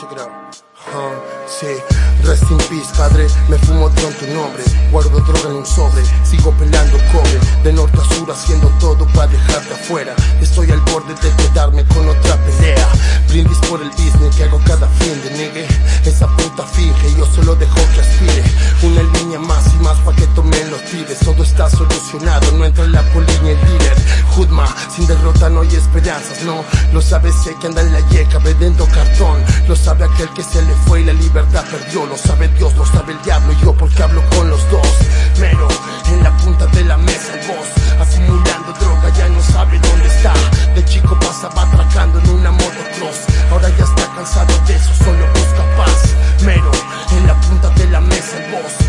Uh, sí, rest in peace, padre. Me fumo en tu nombre. Guardo droga en un sobre. Sigo peleando cobre. De norte a sur haciendo todo para dejarte afuera. Estoy al borde de quedarme con otra pelea. Brindis por el business que hago cada fin de negue. Esa puta finge, yo solo dejo que aspire. Una línea más y más pa' que tomen los pibes. Todo está solucionado, no entra la poli sin derrota no hay esperanzas, no. Lo sabe sé que anda en la yeca vendiendo cartón. Lo sabe aquel que se le fue y la libertad perdió. Lo sabe Dios, lo sabe el diablo y yo porque hablo con los dos. Mero, en la punta de la mesa el boss. Acumulando droga, ya no sabe dónde está. De chico pasaba atracando en una motocross. Ahora ya está cansado de eso, solo busca paz. Mero, en la punta de la mesa el boss.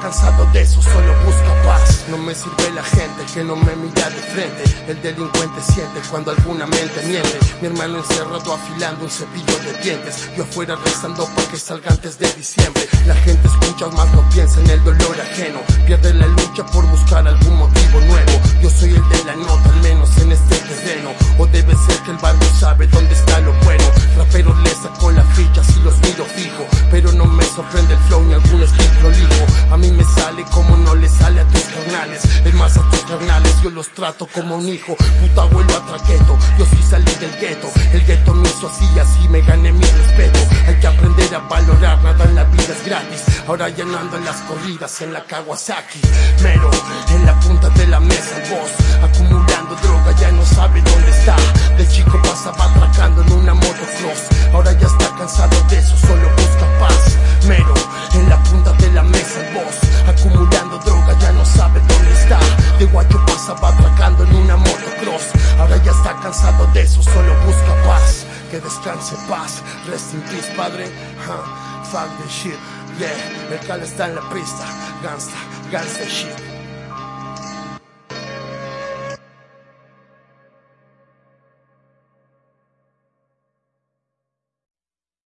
Cansado de eso, solo busca paz. No me sirve la gente que no me mira de frente. El delincuente siente cuando alguna mente miente. Mi hermano encerrado afilando un cepillo de dientes. Yo afuera rezando para que salga antes de diciembre. La gente escucha más no piensa en el dolor ajeno. Pierde la lucha por buscar algún motivo nuevo. Yo soy el de la nota, al menos los trato como un hijo. Puta abuelo atraqueto, yo sí salí del gueto. El gueto me hizo así, así me gané mi respeto. Hay que aprender a valorar, nada en la vida es gratis. Ahora ya no ando en las corridas en la Kawasaki. Mero, en la punta de la mesa el boss. Acumulando droga, ya no sabe dónde está. De chico pasaba atracando en una motocross. Ahora ya está cansado de eso, solo busca paz. Mero, en la punta de la mesa el boss. Acumulando droga, ya no sabe dónde está. De guacho cansado de eso, solo busca paz. Que descanse paz. Rest in peace, padre. Huh. Fuck the shit. Yeah, el cal está en la pista. Gangsta, gangsta shit.